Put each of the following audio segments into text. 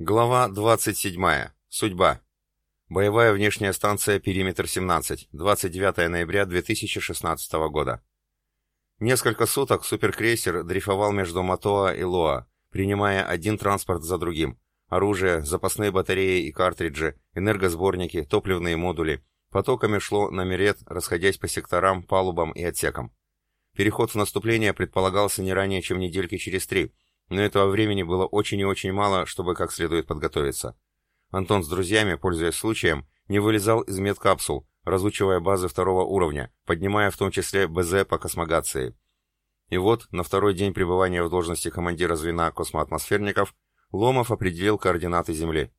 Глава 27. Судьба. Боевая внешняя станция «Периметр-17», 29 ноября 2016 года. Несколько суток суперкрейсер дрейфовал между Матоа и Лоа, принимая один транспорт за другим. Оружие, запасные батареи и картриджи, энергосборники, топливные модули. Потоками шло на Мерет, расходясь по секторам, палубам и отсекам. Переход в наступление предполагался не ранее, чем недельки через три – но этого времени было очень и очень мало, чтобы как следует подготовиться. Антон с друзьями, пользуясь случаем, не вылезал из медкапсул, разучивая базы второго уровня, поднимая в том числе БЗ по космогации. И вот, на второй день пребывания в должности командира звена космоатмосферников, Ломов определил координаты Земли.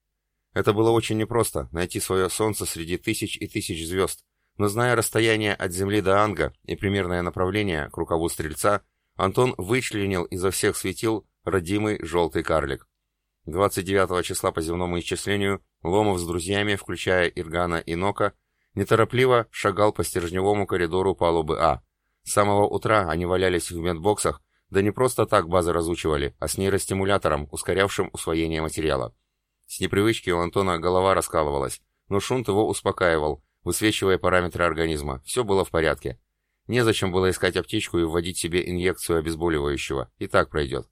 Это было очень непросто, найти свое Солнце среди тысяч и тысяч звезд, но зная расстояние от Земли до Анга и примерное направление к рукаву Стрельца, Антон вычленил изо всех светил родимый желтый карлик. 29 числа по земному исчислению Ломов с друзьями, включая Иргана и Нока, неторопливо шагал по стержневому коридору палубы А. С самого утра они валялись в медбоксах, да не просто так базы разучивали, а с нейростимулятором, ускорявшим усвоение материала. С непривычки у Антона голова раскалывалась, но Шунт его успокаивал, высвечивая параметры организма. Все было в порядке. Незачем было искать аптечку и вводить себе инъекцию обезболивающего. И так пройдет.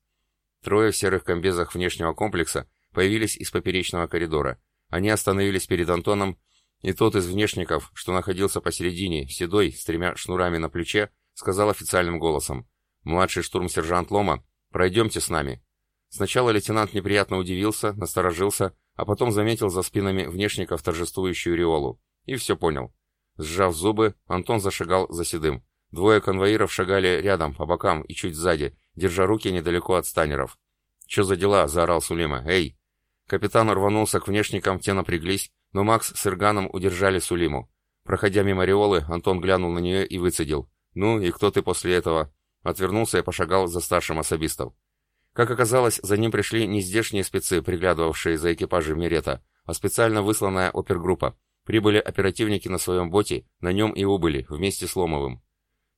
Трое в серых комбезах внешнего комплекса появились из поперечного коридора. Они остановились перед Антоном, и тот из внешников, что находился посередине, седой, с тремя шнурами на плече, сказал официальным голосом. «Младший штурм-сержант Лома, пройдемте с нами». Сначала лейтенант неприятно удивился, насторожился, а потом заметил за спинами внешников торжествующую риолу. И все понял. Сжав зубы, Антон зашагал за седым. Двое конвоиров шагали рядом, по бокам и чуть сзади, держа руки недалеко от станеров. «Че за дела?» — заорал Сулима. «Эй!» Капитан рванулся к внешникам, те напряглись, но Макс с Ирганом удержали Сулиму. Проходя мимо Риолы, Антон глянул на нее и выцедил. «Ну, и кто ты после этого?» Отвернулся и пошагал за старшим особистом. Как оказалось, за ним пришли не здешние спецы, приглядывавшие за экипажем Мирета, а специально высланная опергруппа. Прибыли оперативники на своем боте, на нем и убыли, вместе с Ломовым.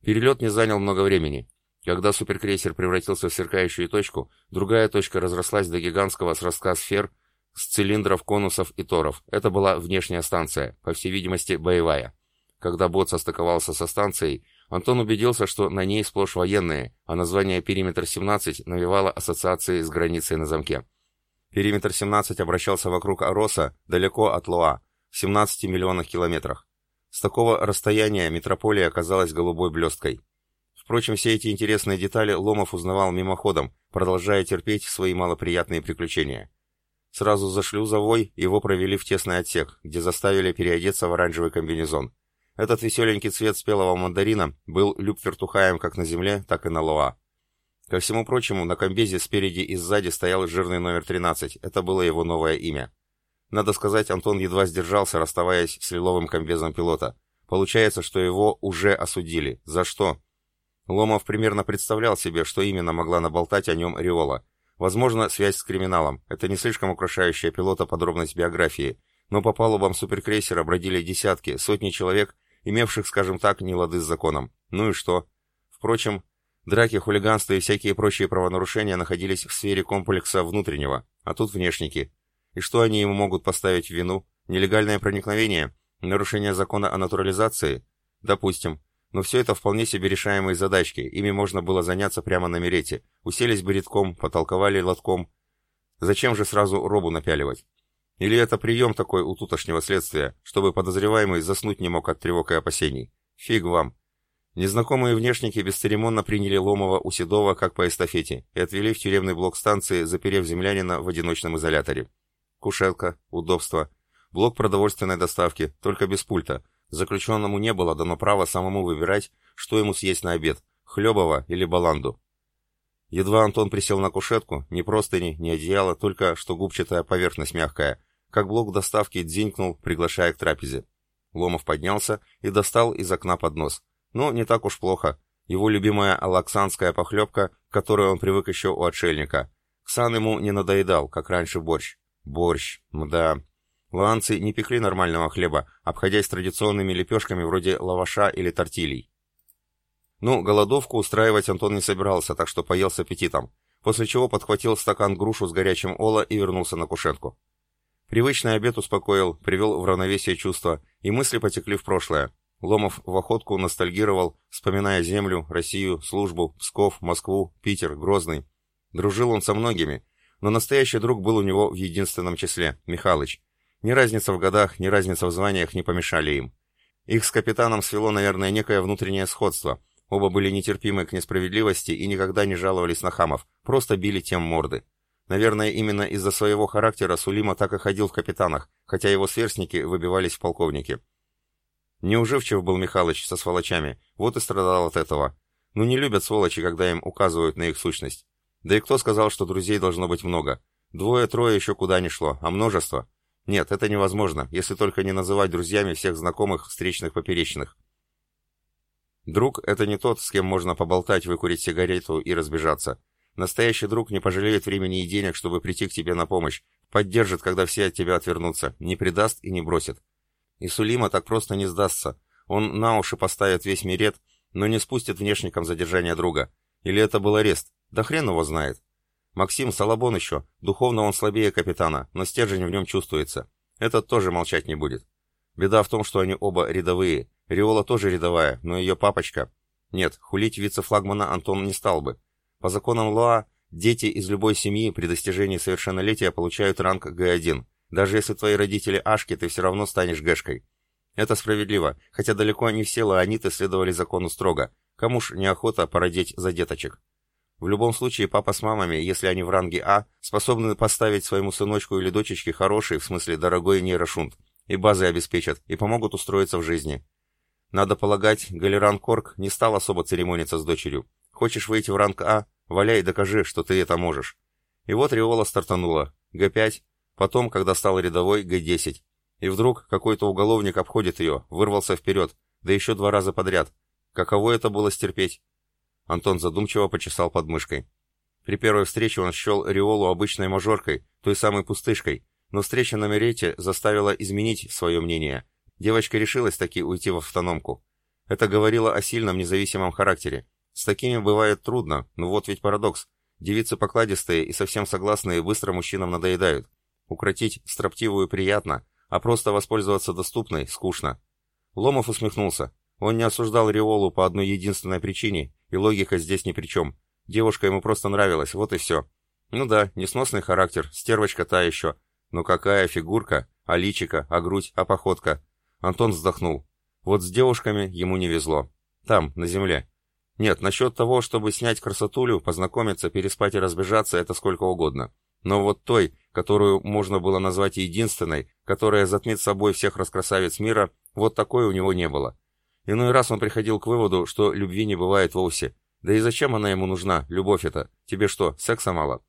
Перелет не занял много времени. Когда суперкрейсер превратился в сверкающую точку, другая точка разрослась до гигантского сростка сфер с цилиндров, конусов и торов. Это была внешняя станция, по всей видимости, боевая. Когда бот состыковался со станцией, Антон убедился, что на ней сплошь военные, а название «Периметр-17» навевало ассоциации с границей на замке. Периметр-17 обращался вокруг Ароса, далеко от Луа, в 17 миллионах километрах. С такого расстояния метрополия оказалась голубой блесткой. Впрочем, все эти интересные детали Ломов узнавал мимоходом, продолжая терпеть свои малоприятные приключения. Сразу за шлюзовой его провели в тесный отсек, где заставили переодеться в оранжевый комбинезон. Этот веселенький цвет спелого мандарина был люпфертухаем как на земле, так и на Лоа. Ко всему прочему, на комбезе спереди и сзади стоял жирный номер 13, это было его новое имя. Надо сказать, Антон едва сдержался, расставаясь с лиловым комбезом пилота. Получается, что его уже осудили. За что? Ломов примерно представлял себе, что именно могла наболтать о нем Риола. Возможно, связь с криминалом. Это не слишком украшающая пилота подробность биографии. Но по палубам суперкрейсера бродили десятки, сотни человек, имевших, скажем так, нелады с законом. Ну и что? Впрочем, драки, хулиганство и всякие прочие правонарушения находились в сфере комплекса внутреннего, а тут внешники. И что они ему могут поставить в вину? Нелегальное проникновение? Нарушение закона о натурализации? Допустим. Но все это вполне себе решаемые задачки, ими можно было заняться прямо на мерете. Уселись бы редком, потолковали лотком. Зачем же сразу робу напяливать? Или это прием такой у тутошнего следствия, чтобы подозреваемый заснуть не мог от тревог и опасений? Фиг вам. Незнакомые внешники бесцеремонно приняли Ломова у Седова как по эстафете и отвели в тюремный блок станции, заперев землянина в одиночном изоляторе. Кушетка, удобство, блок продовольственной доставки, только без пульта – Заключенному не было дано право самому выбирать, что ему съесть на обед – хлебово или баланду. Едва Антон присел на кушетку, ни простыни, ни одеяло, только что губчатая поверхность мягкая, как блок доставки дзинькнул, приглашая к трапезе. Ломов поднялся и достал из окна поднос. Но не так уж плохо. Его любимая алаксанская похлебка, к которой он привык еще у отшельника. Ксан ему не надоедал, как раньше борщ. Борщ, мда. Луанцы не пекли нормального хлеба, обходясь традиционными лепешками вроде лаваша или тортилей. Ну, голодовку устраивать Антон не собирался, так что поел с аппетитом. после чего подхватил стакан грушу с горячим ола и вернулся на кушетку. Привычный обед успокоил, привел в равновесие чувства, и мысли потекли в прошлое. Ломов в охотку ностальгировал, вспоминая землю, Россию, службу, Псков, Москву, Питер, Грозный. Дружил он со многими, но настоящий друг был у него в единственном числе – Михалыч. Ни разница в годах, ни разница в званиях не помешали им. Их с капитаном свело, наверное, некое внутреннее сходство – Оба были нетерпимы к несправедливости и никогда не жаловались на хамов, просто били тем морды. Наверное, именно из-за своего характера Сулима так и ходил в капитанах, хотя его сверстники выбивались в полковники. Неуживчив был Михалыч со сволочами, вот и страдал от этого. Ну не любят сволочи, когда им указывают на их сущность. Да и кто сказал, что друзей должно быть много? Двое-трое еще куда ни шло, а множество? Нет, это невозможно, если только не называть друзьями всех знакомых встречных поперечных. Друг — это не тот, с кем можно поболтать, выкурить сигарету и разбежаться. Настоящий друг не пожалеет времени и денег, чтобы прийти к тебе на помощь, поддержит, когда все от тебя отвернутся, не предаст и не бросит. И Сулима так просто не сдастся. Он на уши поставит весь мирет, но не спустит внешником задержания друга. Или это был арест? Да хрен его знает. Максим Салабон еще. Духовно он слабее капитана, но стержень в нем чувствуется. Этот тоже молчать не будет. Беда в том, что они оба рядовые, Риола тоже рядовая, но ее папочка... Нет, хулить вице-флагмана Антон не стал бы. По законам ЛОА, дети из любой семьи при достижении совершеннолетия получают ранг Г1. Даже если твои родители Ашки, ты все равно станешь Гэшкой. Это справедливо, хотя далеко не все лаониты следовали закону строго. Кому ж неохота породить за деточек? В любом случае, папа с мамами, если они в ранге А, способны поставить своему сыночку или дочечке хороший, в смысле дорогой нейрошунт, и базы обеспечат, и помогут устроиться в жизни. Надо полагать, Галеран Корк не стал особо церемониться с дочерью. Хочешь выйти в ранг А? Валяй докажи, что ты это можешь. И вот Риола стартанула. Г5, потом, когда стала рядовой, Г10. И вдруг какой-то уголовник обходит ее, вырвался вперед, да еще два раза подряд. Каково это было стерпеть? Антон задумчиво почесал подмышкой. При первой встрече он счел Риолу обычной мажоркой, той самой пустышкой, но встреча на Мерете заставила изменить свое мнение – Девочка решилась таки уйти в автономку. Это говорило о сильном независимом характере. С такими бывает трудно, но вот ведь парадокс. Девицы покладистые и совсем согласные быстро мужчинам надоедают. Укротить строптивую приятно, а просто воспользоваться доступной скучно. Ломов усмехнулся. Он не осуждал Риолу по одной единственной причине, и логика здесь ни при чем. Девушка ему просто нравилась, вот и все. Ну да, несносный характер, стервочка та еще. Но какая фигурка, а личика, а грудь, а походка. Антон вздохнул. Вот с девушками ему не везло. Там, на земле. Нет, насчет того, чтобы снять красотулю, познакомиться, переспать и разбежаться, это сколько угодно. Но вот той, которую можно было назвать единственной, которая затмит собой всех раскрасавиц мира, вот такой у него не было. Иной раз он приходил к выводу, что любви не бывает вовсе. Да и зачем она ему нужна, любовь эта? Тебе что, секса мало?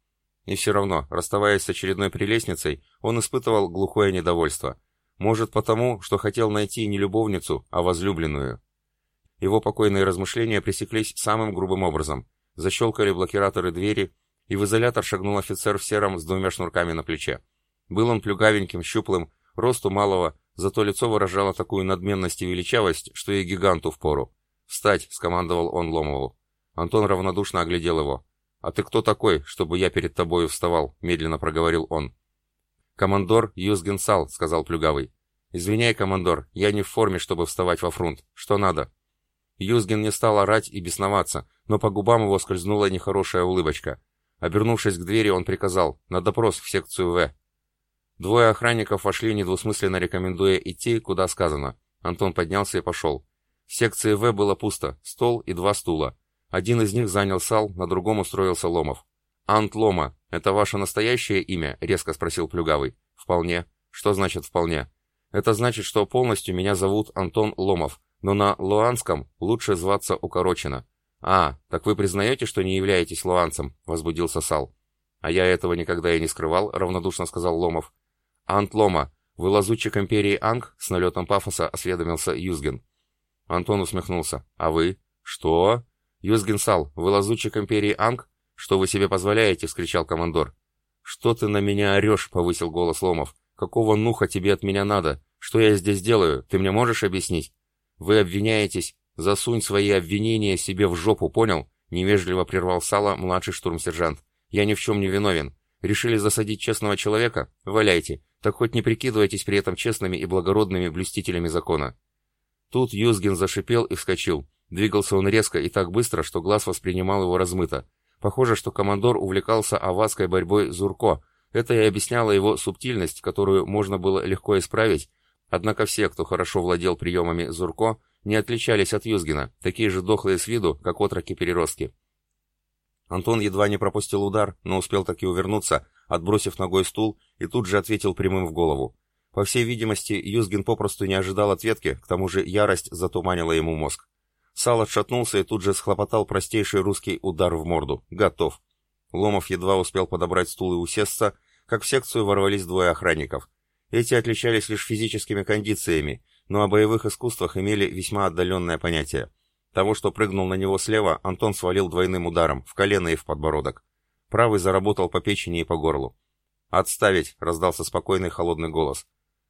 И все равно, расставаясь с очередной прелестницей, он испытывал глухое недовольство. Может потому, что хотел найти не любовницу, а возлюбленную. Его покойные размышления пресеклись самым грубым образом. Защелкали блокираторы двери, и в изолятор шагнул офицер в сером с двумя шнурками на плече. Был он плюгавеньким, щуплым, росту малого, зато лицо выражало такую надменность и величавость, что и гиганту впору. «Встать!» — скомандовал он Ломову. Антон равнодушно оглядел его. «А ты кто такой, чтобы я перед тобою вставал?» — медленно проговорил он. «Командор Юзгенсал», — сказал Плюгавый. «Извиняй, командор, я не в форме, чтобы вставать во фронт. Что надо?» Юзген не стал орать и бесноваться, но по губам его скользнула нехорошая улыбочка. Обернувшись к двери, он приказал «На допрос в секцию В». Двое охранников вошли, недвусмысленно рекомендуя идти, куда сказано. Антон поднялся и пошел. В секции В было пусто, стол и два стула. Один из них занял Сал, на другом устроился Ломов. «Ант Лома, это ваше настоящее имя?» — резко спросил Плюгавый. «Вполне». «Что значит «вполне»?» «Это значит, что полностью меня зовут Антон Ломов, но на луанском лучше зваться укорочено». «А, так вы признаете, что не являетесь луанцем?» — возбудился Сал. «А я этого никогда и не скрывал», — равнодушно сказал Ломов. «Ант Лома, вы лазутчик империи Анг?» — с налетом пафоса осведомился Юзген. Антон усмехнулся. «А вы?» «Что?» «Юзген Сал, вы лазутчик империи Анг?» «Что вы себе позволяете?» — вскричал командор. «Что ты на меня орешь?» — повысил голос Ломов. «Какого нуха тебе от меня надо? Что я здесь делаю? Ты мне можешь объяснить?» «Вы обвиняетесь. Засунь свои обвинения себе в жопу, понял?» — невежливо прервал Сало младший штурмсержант. Я ни в чем не виновен. Решили засадить честного человека? Валяйте. Так хоть не прикидывайтесь при этом честными и благородными блюстителями закона. Тут Юзгин зашипел и вскочил. Двигался он резко и так быстро, что глаз воспринимал его размыто. Похоже, что командор увлекался авадской борьбой Зурко. Это и объясняло его субтильность, которую можно было легко исправить, однако все, кто хорошо владел приемами Зурко, не отличались от Юзгина, такие же дохлые с виду, как отроки-переростки. Антон едва не пропустил удар, но успел таки увернуться, отбросив ногой стул, и тут же ответил прямым в голову. По всей видимости, Юзгин попросту не ожидал ответки, к тому же ярость затуманила ему мозг. Сал отшатнулся и тут же схлопотал простейший русский удар в морду. Готов. Ломов едва успел подобрать стул и усесться, как в секцию ворвались двое охранников. Эти отличались лишь физическими кондициями, но о боевых искусствах имели весьма отдаленное понятие. Того, что прыгнул на него слева, Антон свалил двойным ударом, в колено и в подбородок. Правый заработал по печени и по горлу. «Отставить!» — раздался спокойный холодный голос.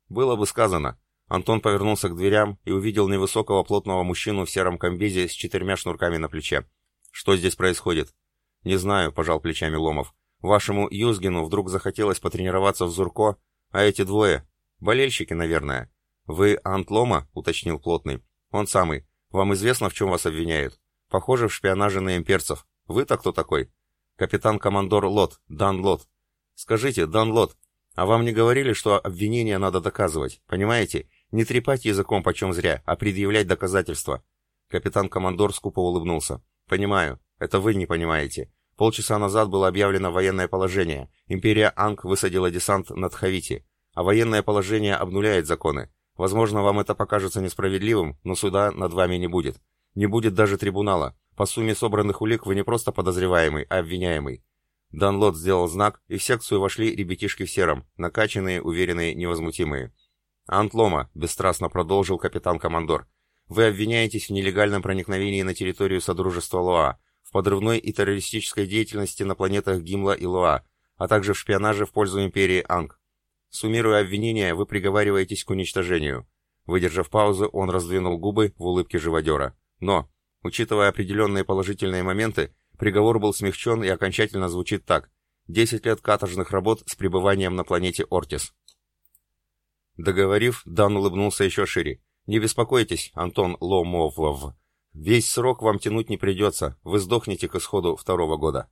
«Было бы сказано. Антон повернулся к дверям и увидел невысокого плотного мужчину в сером комбезе с четырьмя шнурками на плече. «Что здесь происходит?» «Не знаю», — пожал плечами Ломов. «Вашему Юзгину вдруг захотелось потренироваться в Зурко, а эти двое... Болельщики, наверное». «Вы Ант Лома?» — уточнил плотный. «Он самый. Вам известно, в чем вас обвиняют? Похоже, в шпионаже на имперцев. Вы-то кто такой?» «Капитан-командор Лот, Дан Лот». «Скажите, Дан Лот, а вам не говорили, что обвинение надо доказывать, понимаете? Не трепать языком почем зря, а предъявлять доказательства. Капитан-командор скупо улыбнулся. Понимаю, это вы не понимаете. Полчаса назад было объявлено военное положение. Империя Анг высадила десант над Хавити. А военное положение обнуляет законы. Возможно, вам это покажется несправедливым, но суда над вами не будет. Не будет даже трибунала. По сумме собранных улик вы не просто подозреваемый, а обвиняемый. Данлот сделал знак, и в секцию вошли ребятишки в сером, накачанные, уверенные, невозмутимые. «Антлома», — бесстрастно продолжил капитан-командор, — «вы обвиняетесь в нелегальном проникновении на территорию Содружества Лоа, в подрывной и террористической деятельности на планетах Гимла и Лоа, а также в шпионаже в пользу империи Анг. Суммируя обвинения, вы приговариваетесь к уничтожению». Выдержав паузу, он раздвинул губы в улыбке живодера. «Но, учитывая определенные положительные моменты, приговор был смягчен и окончательно звучит так. 10 лет каторжных работ с пребыванием на планете Ортис». Договорив, Дан улыбнулся еще шире. «Не беспокойтесь, Антон Ломовлов. Весь срок вам тянуть не придется, вы сдохнете к исходу второго года».